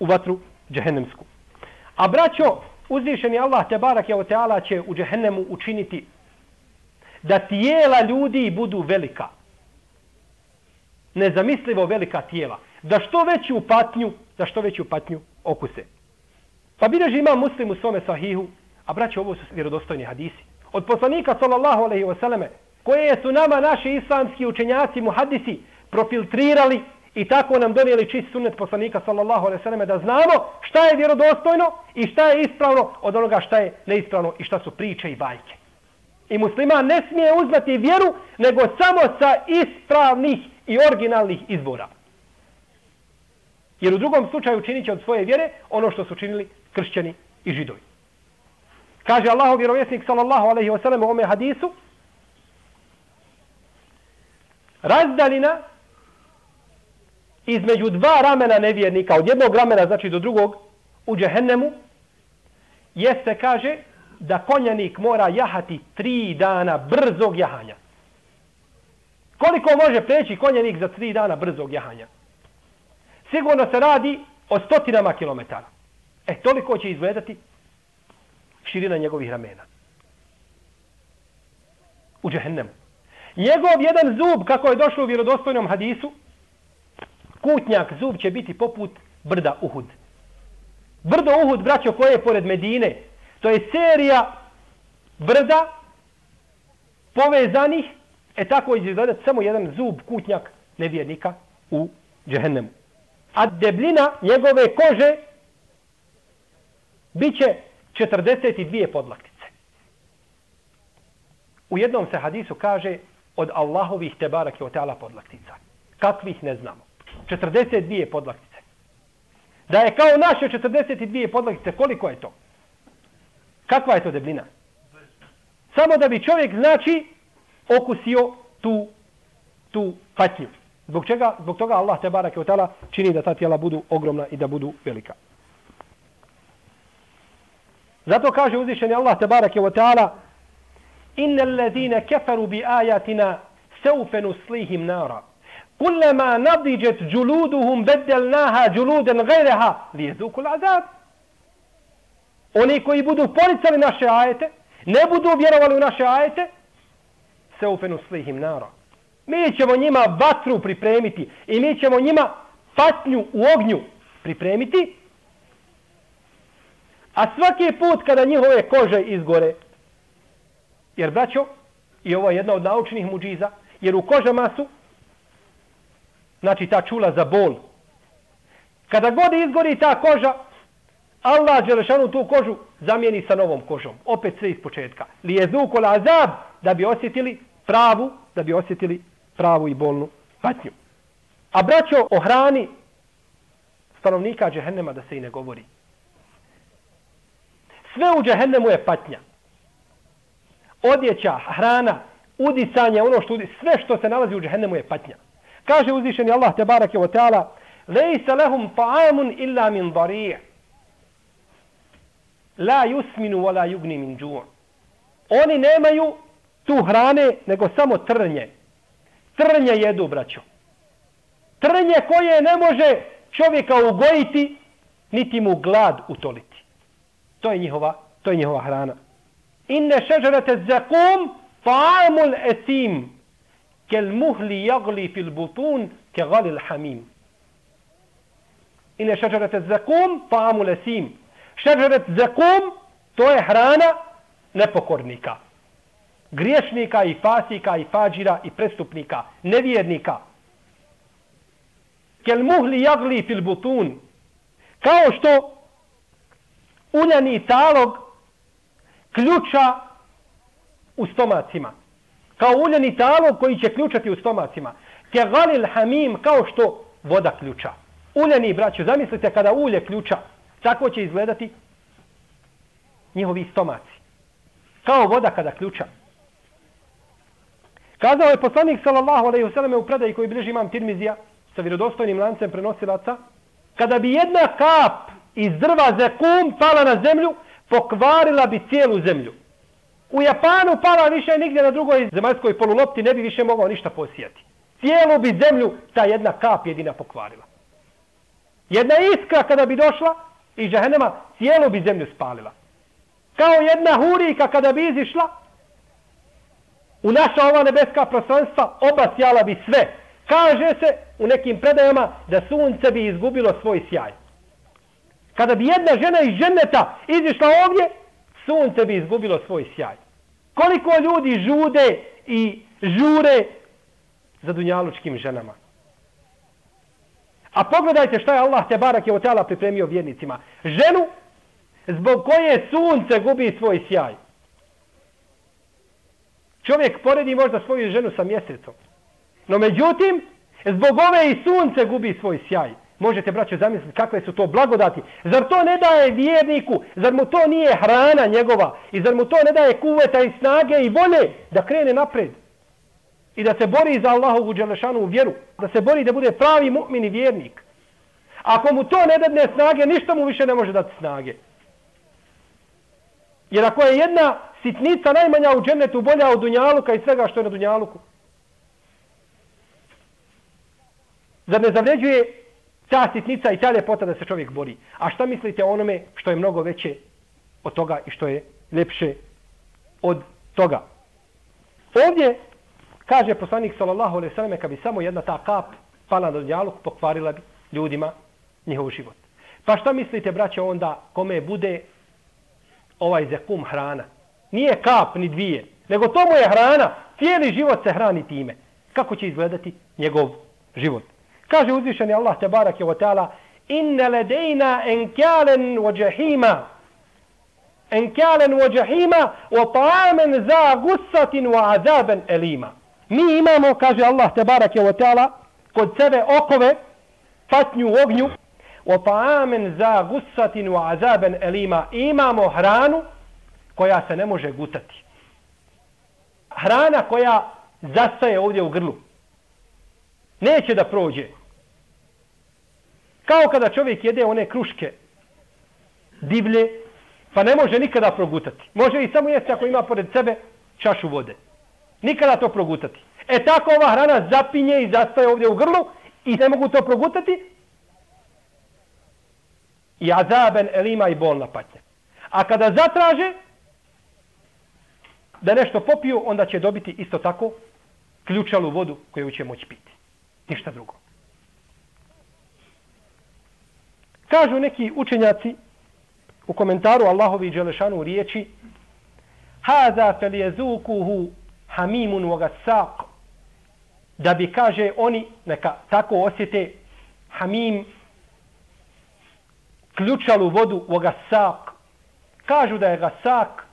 u vatru džehennemsku. A braćo, uzvišeni Allah te barak je teala će u džehennemu učiniti da tijela ljudi budu velika. Nezamislivo velika tijela. Da što veću patnju, da što veću patnju okuse. Pa bileži ima muslim u svome sahihu, a braćo, ovo su vjerodostojni hadisi. Od poslanika, sallallahu alaihi wasallame, koje su nama naši islamski učenjaci, muhadisi, profiltrirali i tako nam donijeli čist sunnet poslanika, sallallahu alaihi selleme da znamo šta je vjerodostojno i šta je ispravno od onoga šta je neispravno i šta su priče i bajke. I musliman ne smije uzmati vjeru, nego samo sa ispravnih i originalnih izbora. Jer u drugom slučaju činit će od svoje vjere ono što su činili kršćani i židovi. Kaže Allahu vjerovjesnik sallallahu alaihi wa sallam u ome hadisu razdalina između dva ramena nevjernika, od jednog ramena znači do drugog u džehennemu jeste kaže da konjanik mora jahati tri dana brzog jahanja. Koliko može preći konjanik za tri dana brzog jahanja? Sigurno se radi o stotinama kilometara. E, toliko će izgledati širina njegovih ramena. U džehennemu. Njegov jedan zub, kako je došlo u vjerodostojnom hadisu, kutnjak zub će biti poput brda Uhud. Brdo Uhud, braćo, koje je pored Medine, to je serija brda povezanih, e tako će izgledati samo jedan zub, kutnjak nevjernika u džehennemu. A debljina njegove kože bit će 42 podlaktice. U jednom se hadisu kaže od Allahovih tebarak i od podlaktica. Kakvih ne znamo. 42 podlaktice. Da je kao naše 42 podlaktice, koliko je to? Kakva je to debljina? Samo da bi čovjek znači okusio tu, tu patnju. Zbog, čega, zbog toga Allah te barake od čini da ta tijela budu ogromna i da budu velika. Zato kaže uzvišeni Allah te barake wa ta'ala Inna alladhina kafaru bi ayatina sawfa nuslihim nara kullama nadijat juluduhum baddalnaha juludan ghayraha liyazuku al'azab Oni koji budu poricali naše ajete ne budu vjerovali u naše ajete se ufenu slihim nara. Mi ćemo njima vatru pripremiti i mi ćemo njima patnju u ognju pripremiti A svaki put kada njihove kože izgore, jer braćo, i ovo je jedna od naučnih muđiza, jer u kožama su, znači ta čula za bol. Kada god izgori ta koža, Allah Đelešanu tu kožu zamijeni sa novom kožom. Opet sve iz početka. Li je zukol azab da bi osjetili pravu, da bi osjetili pravu i bolnu patnju. A braćo o hrani stanovnika džehennema da se i ne govori. Sve u džehennemu je patnja. Odjeća, hrana, udisanje, ono što udis, sve što se nalazi u džehennemu je patnja. Kaže uzvišeni Allah te barake ve ta'ala Lejsa lahum ta'amun illa min dari'." La yusminu wa la yugni min ju'. Oni nemaju tu hrane, nego samo trnje. Trnje jedu, braćo. Trnje koje ne može čovjeka ugojiti, niti mu glad utoliti. To je njihova, to je njihova hrana. Inne šeđerete zakum ta'amul esim kel muhli jagli fil butun ke galil hamim. Inne šeđerete zakum ta'amul esim. Šeđeret zakum to je hrana nepokornika. Griješnika i fasika i fađira i prestupnika. Nevjernika. Kel muhli jagli fil butun. Kao što uljani talog ključa u stomacima. Kao uljeni talog koji će ključati u stomacima. Ke galil hamim kao što voda ključa. Uljeni, braću, zamislite kada ulje ključa, tako će izgledati njihovi stomaci. Kao voda kada ključa. Kazao je poslanik sallallahu alejhi ve selleme u predaji koji bliži imam Tirmizija sa vjerodostojnim lancem prenosilaca, kada bi jedna kap iz drva zekum pala na zemlju, pokvarila bi cijelu zemlju. U Japanu pala više nigdje na drugoj zemaljskoj polulopti ne bi više mogao ništa posijati. Cijelu bi zemlju ta jedna kap jedina pokvarila. Jedna iskra kada bi došla i džahenema cijelu bi zemlju spalila. Kao jedna hurika kada bi izišla u naša ova nebeska prostranstva obasjala bi sve. Kaže se u nekim predajama da sunce bi izgubilo svoj sjaj. Kada bi jedna žena iz ženeta izišla ovdje, sunce bi izgubilo svoj sjaj. Koliko ljudi žude i žure za dunjalučkim ženama. A pogledajte šta je Allah te barak je od tela pripremio vjernicima. Ženu zbog koje sunce gubi svoj sjaj. Čovjek poredi možda svoju ženu sa mjesecom. No međutim, zbog ove i sunce gubi svoj sjaj. Možete, braćo, zamisliti kakve su to blagodati. Zar to ne daje vjerniku? Zar mu to nije hrana njegova? I zar mu to ne daje kuveta i snage i volje da krene napred? I da se bori za Allahovu dželešanu u vjeru. Da se bori da bude pravi mu'min i vjernik. Ako mu to ne dadne snage, ništa mu više ne može dati snage. Jer ako je jedna sitnica najmanja u džennetu bolja od dunjaluka i svega što je na dunjaluku, zar ne zavređuje ta sitnica i ta ljepota da se čovjek bori? A šta mislite o onome što je mnogo veće od toga i što je lepše od toga? Ovdje kaže poslanik sallallahu alejhi ve selleme kad bi samo jedna ta kap pala na dunjaluk pokvarila bi ljudima njihov život. Pa šta mislite braće onda kome bude ovaj zekum hrana. Nije kap ni dvije, nego to mu je hrana. Cijeli život se hrani time. Kako će izgledati njegov život? Kaže uzvišeni Allah te barak je o ta'ala Inne ledejna enkjalen o džahima enkjalen o džahima o ta'amen za gusatin o azaben elima. Mi imamo, kaže Allah te barak je o ta'ala, kod sebe okove, patnju ognju, o ta'amen za gusatin o azaben elima imamo hranu koja se ne može gutati. Hrana koja zastaje ovdje u grlu. Neće da prođe. Kao kada čovjek jede one kruške divlje, pa ne može nikada progutati. Može i samo jesti ako ima pored sebe čašu vode. Nikada to progutati. E tako ova hrana zapinje i zastaje ovdje u grlu i ne mogu to progutati, i azaben elima i bolna patnja. A kada zatraže da nešto popiju, onda će dobiti isto tako ključalu vodu koju će moći piti. Ništa drugo. Kažu neki učenjaci u komentaru Allahovi Đelešanu riječi Haza fel jezukuhu hamimun vagasak da bi kaže oni neka tako osjete hamim ključalu vodu vagasak. Kažu da je gasak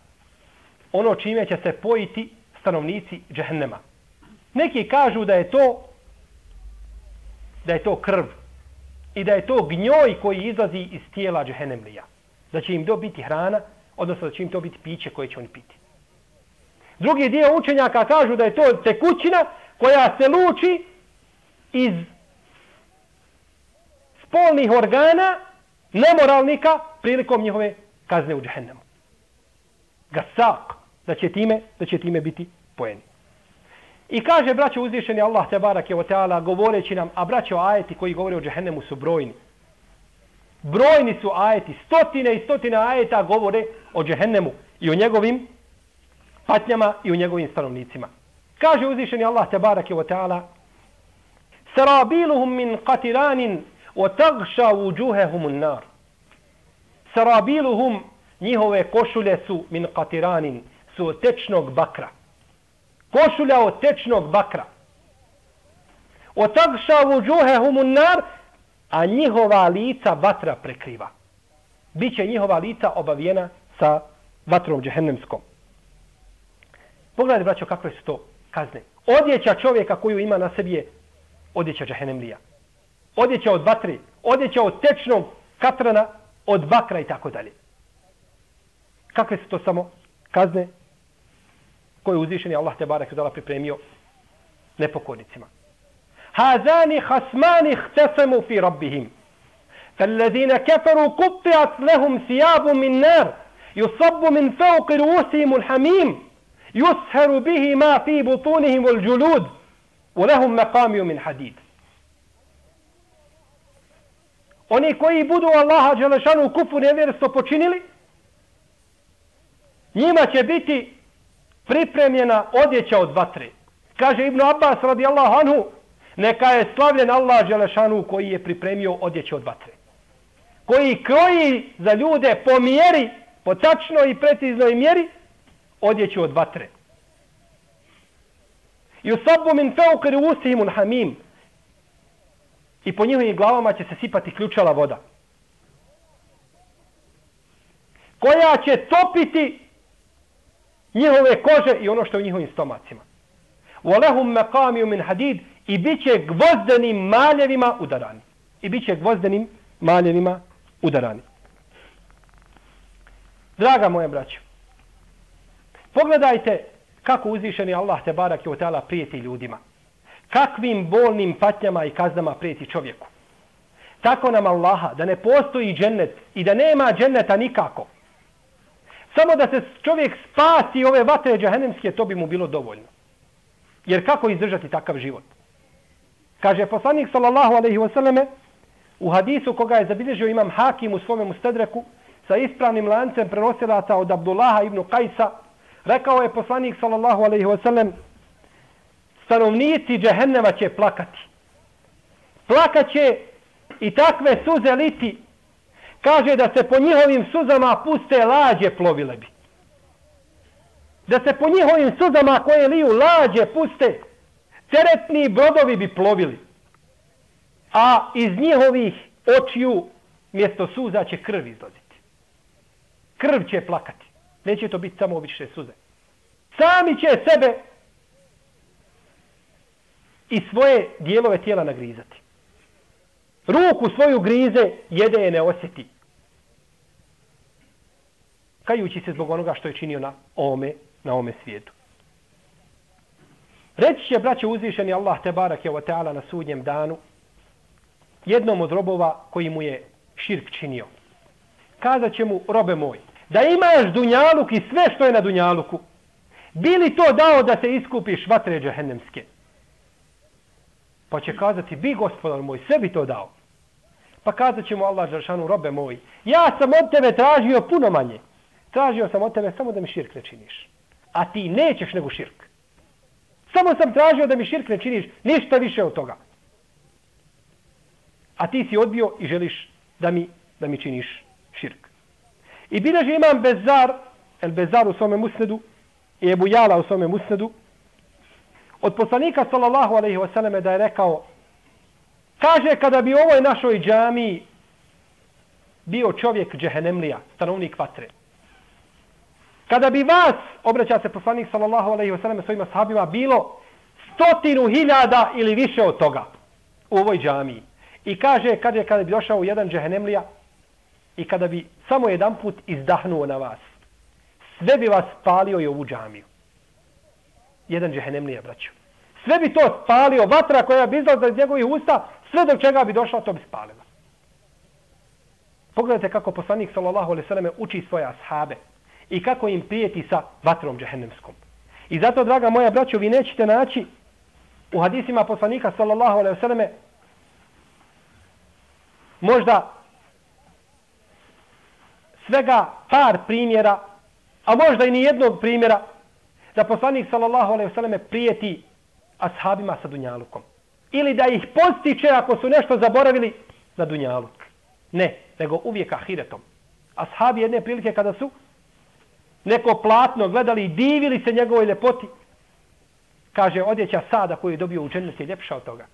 ono čime će se pojiti stanovnici džehennema. Neki kažu da je to da je to krv i da je to gnjoj koji izlazi iz tijela džehennemlija. Da će im to biti hrana, odnosno da će im to biti piće koje će oni piti. Drugi dio učenjaka kažu da je to tekućina koja se luči iz spolnih organa nemoralnika prilikom njihove kazne u džehennemu. Gasak, da će time, da će time biti pojeni. I kaže, braćo, uzvišeni Allah te barake o teala, govoreći nam, a braćo, ajeti koji govore o džehennemu su brojni. Brojni su ajeti, stotine i stotine ajeta govore o džehennemu i o njegovim patnjama i o njegovim stanovnicima. Kaže uzvišeni Allah te barake o teala, Sarabiluhum min qatiranin wa tagša wujuhuhum an-nar. Sarabiluhum njihove košulje su min qatiranin, su tečnog bakra košulja od tečnog bakra. O takša u džuhe humunar, a njihova lica vatra prekriva. Biće njihova lica obavijena sa vatrom džehennemskom. Pogledajte, braćo, kakve su to kazne. Odjeća čovjeka koju ima na sebi je odjeća džehennemlija. Odjeća od vatre, odjeća od tečnog katrana, od bakra i tako dalje. Kakve su to samo kazne koje uzvišen je Allah te barek dala pripremio nepokornicima. Hazani hasmani htesemu fi rabbihim. فالذين كفروا قطعت لهم ثياب من نار يصب من فوق رؤوسهم الحميم يسهر به ما في بطونهم والجلود ولهم مقام من حديد Oni koji budu Allaha Đelešanu u kufu nevjerstvo počinili, njima će biti pripremljena odjeća od vatre. Kaže Ibn Abbas radijallahu anhu, neka je slavljen Allah Želešanu koji je pripremio odjeće od vatre. Koji kroji za ljude po mjeri, po tačnoj i preciznoj mjeri, odjeću od vatre. I u sobu min feukri usihimun hamim. I po njihovim glavama će se sipati ključala voda. Koja će topiti njihove kože i ono što je u njihovim stomacima. وَلَهُمْ مَقَامِيُ min hadid i bit će gvozdenim maljevima udarani. I bit će gvozdenim maljevima udarani. Draga moje braće, pogledajte kako uzvišeni Allah te barak i otala prijeti ljudima. Kakvim bolnim patnjama i kaznama prijeti čovjeku. Tako nam Allaha da ne postoji džennet i da nema dženneta nikako. Samo da se čovjek spasi ove vatre džahenemske, to bi mu bilo dovoljno. Jer kako izdržati takav život? Kaže poslanik sallallahu alaihi selleme u hadisu koga je zabilježio imam Hakim u svome mustadreku sa ispravnim lancem prenosilaca od Abdullaha ibn Kajsa, rekao je poslanik sallallahu alaihi wasallam stanovnici džehennema će plakati. Plakaće i takve suze liti kaže da se po njihovim suzama puste lađe plovile bi. Da se po njihovim suzama koje liju lađe puste, teretni brodovi bi plovili. A iz njihovih očiju mjesto suza će krv izlaziti. Krv će plakati. Neće to biti samo obične suze. Sami će sebe i svoje dijelove tijela nagrizati. Ruku svoju grize jede je ne osjeti kajući se zbog onoga što je činio na ome, na ome svijetu. Reći će, braće, uzvišeni Allah te barak je o teala na sudnjem danu jednom od robova koji mu je širk činio. Kazat će mu, robe moj, da imaš dunjaluk i sve što je na dunjaluku, bili to dao da se iskupiš vatre džahennemske? Pa će kazati, bi gospodar moj, sve bi to dao. Pa kazat će mu Allah žaršanu, robe moj, ja sam od tebe tražio puno manje. Tražio sam od tebe samo da mi širk ne činiš. A ti nećeš nego širk. Samo sam tražio da mi širk ne činiš, ništa više od toga. A ti si odbio i želiš da mi, da mi činiš širk. I bileži imam Bezar, el Bezar u svome musnedu, i Ebu Jala u svome musnedu, od poslanika sallallahu alaihi wasallam da je rekao, kaže kada bi u ovoj našoj džami bio čovjek džehenemlija, stanovnik vatre, Kada bi vas, obraća se poslanik sallallahu alaihi ve selleme svojima sahabima, bilo stotinu hiljada ili više od toga u ovoj džamiji. I kaže, kad je kada bi došao u jedan džehenemlija i kada bi samo jedan put izdahnuo na vas, sve bi vas spalio i ovu džamiju. Jedan džehennemlija, braću. Sve bi to spalio, vatra koja bi izlazila iz njegovih usta, sve do čega bi došla, to bi spalila. Pogledajte kako poslanik sallallahu alejhi ve selleme uči svoje ashabe i kako im prijeti sa vatrom džehennemskom. I zato, draga moja braćo, vi nećete naći u hadisima poslanika sallallahu alejhi ve selleme možda svega par primjera, a možda i ni jednog primjera da poslanik sallallahu alejhi ve selleme prijeti ashabima sa dunjalukom. Ili da ih postiče ako su nešto zaboravili na dunjaluk. Ne, nego uvijek ahiretom. Ashabi jedne prilike kada su neko platno gledali i divili se njegovoj ljepoti. Kaže, odjeća sada koju je dobio u džennetu je ljepša od toga.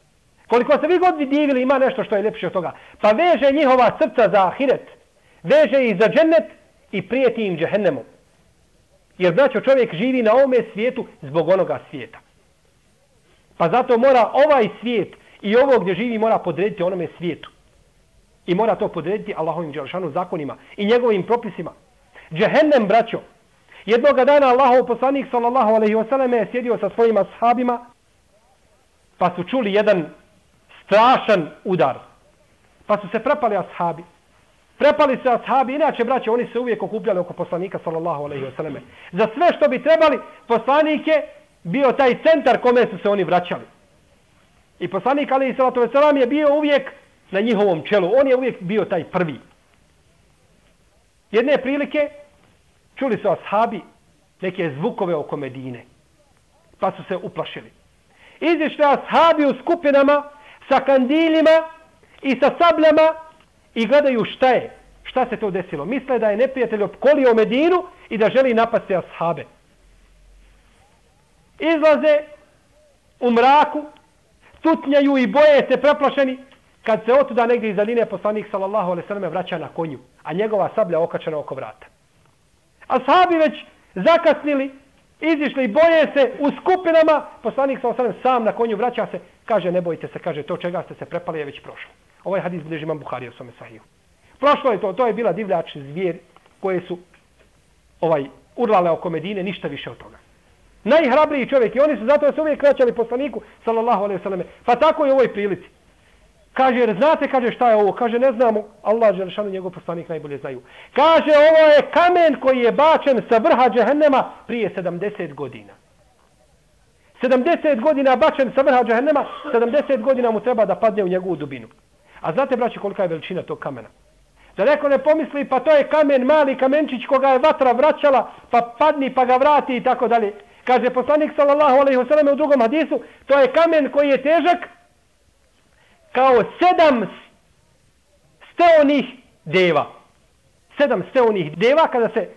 Koliko se vi god divili, ima nešto što je ljepše od toga. Pa veže njihova srca za ahiret. Veže ih za džennet i prijeti im džehennemom. Jer znači čovjek živi na ovome svijetu zbog onoga svijeta. Pa zato mora ovaj svijet i ovo gdje živi mora podrediti onome svijetu. I mora to podrediti Allahovim dželšanu zakonima i njegovim propisima. Džehennem, braćo. Jednog dana Allahov poslanik sallallahu alaihi wasallam je sjedio sa svojim ashabima pa su čuli jedan strašan udar. Pa su se prepali ashabi. Prepali se ashabi, inače braće, oni se uvijek okupljali oko poslanika sallallahu alaihi selleme. Za sve što bi trebali, poslanik je bio taj centar kome su se oni vraćali. I poslanik alaihi sallatu wasallam je bio uvijek na njihovom čelu. On je uvijek bio taj prvi. Jedne prilike čuli su ashabi neke zvukove oko Medine. Pa su se uplašili. Izišli ashabi u skupinama sa kandiljima i sa sabljama i gledaju šta je. Šta se to desilo? Misle da je neprijatelj opkolio Medinu i da želi napasti ashabe. Izlaze u mraku, tutnjaju i boje se preplašeni kad se otuda negdje iz daline poslanik sallallahu alaihi sallam vraća na konju, a njegova sablja okačena oko vrata. Ashabi već zakasnili, izišli i boje se u skupinama, poslanik sallallahu alaihi sam na konju vraća se, kaže ne bojite se, kaže to čega ste se prepali je već prošlo. Ovaj hadis bilježi imam Buhari u svome sahiju. Prošlo je to, to je bila divljač zvijer koje su ovaj urlale oko Medine, ništa više od toga. Najhrabriji čovjek i oni su zato se uvijek vraćali poslaniku sallallahu alaihi sallam. Pa tako je u ovoj prilici. Kaže, jer znate, kaže, šta je ovo? Kaže, ne znamo. Allah, Želešanu, njegov poslanik najbolje znaju. Kaže, ovo je kamen koji je bačen sa vrha džehennema prije 70 godina. 70 godina bačen sa vrha džehennema, 70 godina mu treba da padne u njegovu dubinu. A znate, braći, kolika je veličina tog kamena? Da neko ne pomisli, pa to je kamen, mali kamenčić koga je vatra vraćala, pa padni, pa ga vrati i tako dalje. Kaže poslanik sallallahu alejhi ve sellem u drugom hadisu, to je kamen koji je težak kao sedam steonih deva. Sedam steonih deva kada se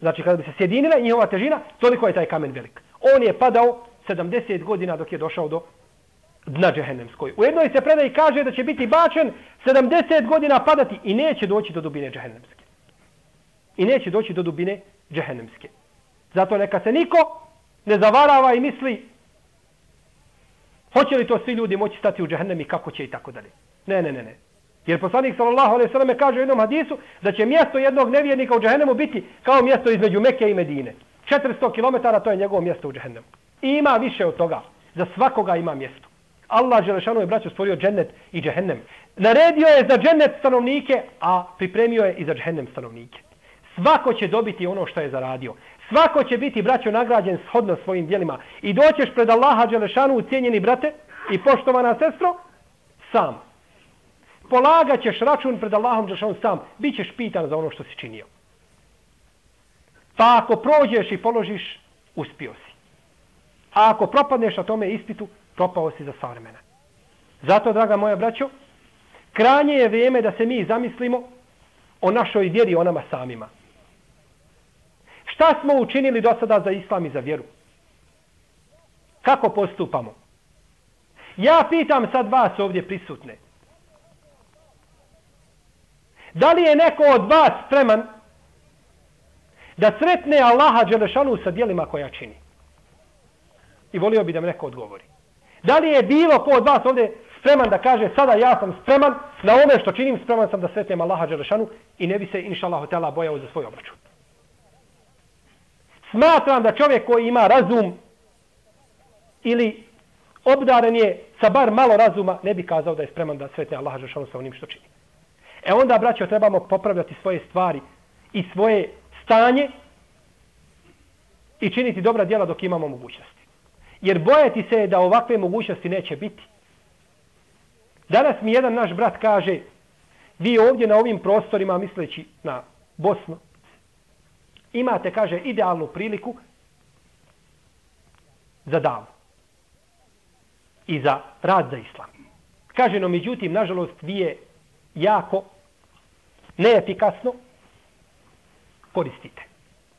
znači kada bi se sjedinile njihova težina, toliko je taj kamen velik. On je padao 70 godina dok je došao do dna džehennemskoj. U jednoj se predaj kaže da će biti bačen 70 godina padati i neće doći do dubine džehennemske. I neće doći do dubine džehennemske. Zato neka se niko ne zavarava i misli hoće li to svi ljudi moći stati u džehennem i kako će i tako dalje. Ne, ne, ne, ne. Jer poslanik sallallahu alejhi ve selleme kaže u jednom hadisu da će mjesto jednog nevjernika u džehennemu biti kao mjesto između Mekke i Medine. 400 km to je njegovo mjesto u džehennemu. I ima više od toga. Za svakoga ima mjesto. Allah Želešanu je braću stvorio džennet i džehennem. Naredio je za džennet stanovnike, a pripremio je i za džehennem stanovnike. Svako će dobiti ono što je zaradio. Svako će biti, braćo, nagrađen shodno svojim dijelima. I doćeš pred Allaha Đelešanu, ucijenjeni brate i poštovana sestro, sam. Polagat ćeš račun pred Allahom Đelešanu sam. Bićeš pitan za ono što si činio. Pa ako prođeš i položiš, uspio si. A ako propadneš na tome ispitu, propao si za savremena. Zato, draga moja braćo, kranje je vrijeme da se mi zamislimo o našoj vjeri, o nama samima. Šta smo učinili do sada za islam i za vjeru? Kako postupamo? Ja pitam sad vas ovdje prisutne. Da li je neko od vas spreman da sretne Allaha Đelešanu sa dijelima koja čini? I volio bi da mi neko odgovori. Da li je bilo ko od vas ovdje spreman da kaže sada ja sam spreman na ome što činim, spreman sam da sretnem Allaha Đelešanu i ne bi se inša Allah bojao za svoj obračun. Smatram da čovjek koji ima razum ili obdaren je sa bar malo razuma, ne bi kazao da je spreman da sretne Allaha Žešanu sa onim što čini. E onda, braćo, trebamo popravljati svoje stvari i svoje stanje i činiti dobra djela dok imamo mogućnost. Jer bojati se da ovakve mogućnosti neće biti. Danas mi jedan naš brat kaže, vi ovdje na ovim prostorima, misleći na Bosnu, imate, kaže, idealnu priliku za davu i za rad za islam. Kaže, no međutim, nažalost, vi je jako neefikasno koristite.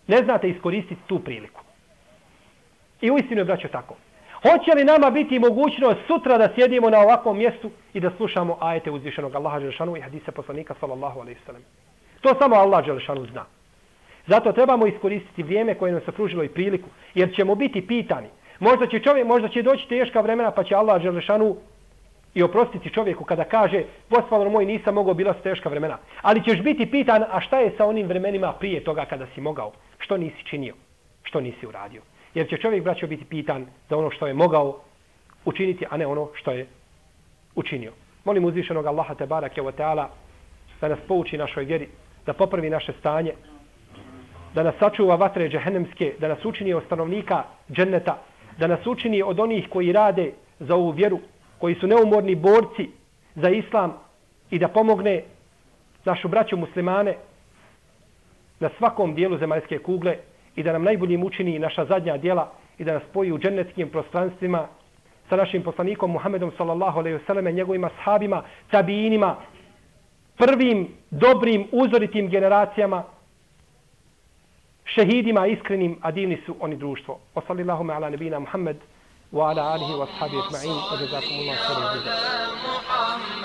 Ne znate iskoristiti tu priliku. I u istinu je, braćo, tako. Hoće li nama biti mogućnost sutra da sjedimo na ovakvom mjestu i da slušamo ajete uzvišenog Allaha Đelešanu i hadise poslanika sallallahu alaihi sallam. To samo Allah Đelešanu zna. Zato trebamo iskoristiti vrijeme koje nam se pružilo i priliku, jer ćemo biti pitani. Možda će čovjek, možda će doći teška vremena, pa će Allah Želešanu i oprostiti čovjeku kada kaže gospodar moj nisam mogao, bila su teška vremena. Ali ćeš biti pitan, a šta je sa onim vremenima prije toga kada si mogao? Što nisi činio? Što nisi uradio? Jer će čovjek, braćo, biti pitan za ono što je mogao učiniti, a ne ono što je učinio. Molim uzvišenog Allaha te barake wa ta'ala da nas pouči našoj vjeri, da popravi naše stanje, da nas sačuva vatre džehennemske, da nas učini od stanovnika dženneta, da nas učini od onih koji rade za ovu vjeru, koji su neumorni borci za islam i da pomogne našu braću muslimane na svakom dijelu zemaljske kugle i da nam najboljim učini naša zadnja djela i da nas spoji u džennetskim prostranstvima sa našim poslanikom Muhammedom sallallahu alejhi ve selleme njegovim ashabima, tabiinima, prvim dobrim uzoritim generacijama šehidima iskrenim, a divni su oni društvo. Wa sallallahu ala nabina Muhammed wa ala alihi wa ashabi ajma'in. Wa jazakumullahu khairan.